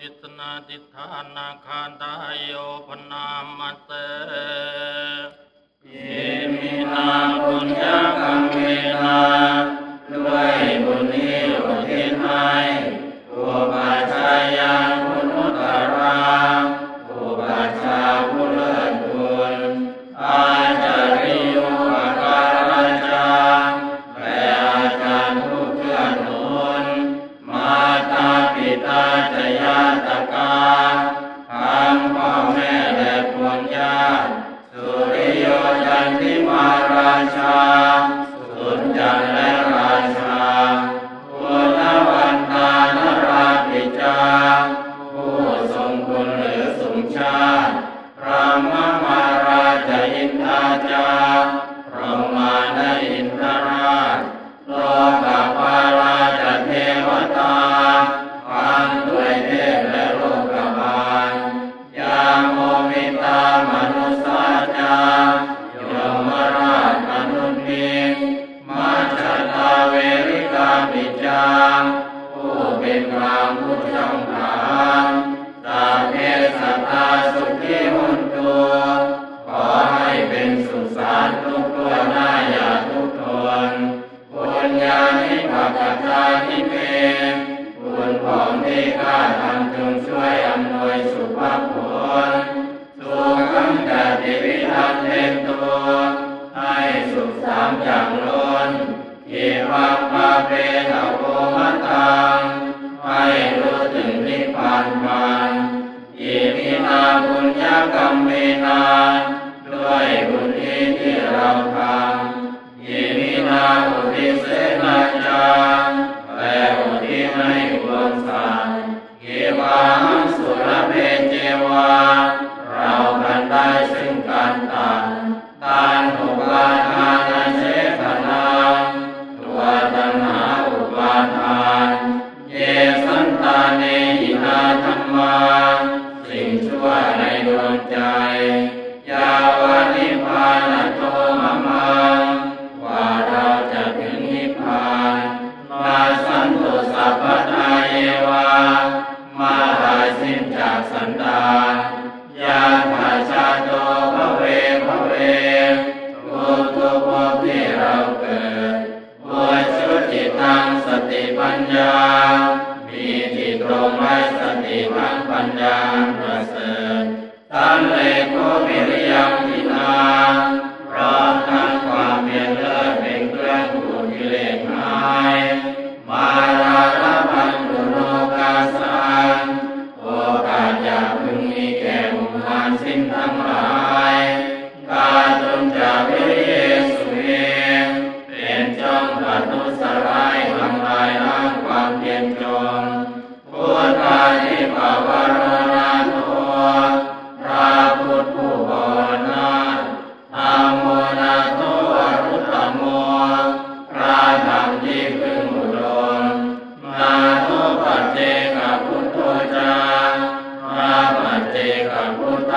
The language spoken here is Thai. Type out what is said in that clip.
ทิสนาติธานาคาตายโยพนามัเต จยาตกาังผู้เป็นกลางผู้ช่องทางสาเพสตตาสุขีหุนตัวขอให้เป็นสุสานทุกตัวหน้าอย่าทุกทนบุญญาณิภักตาทิเมบุญของที่ข้าทำ ทานด้วยบุญนี้ที่เราทำยิมีนาอุทิเสนาจารแปลอุทิให้ควรสันยิวัวาสุรเมเจวา เรากันได้ซึ่งการตันตานโวัสติวังปัญญาประเสริฐสัม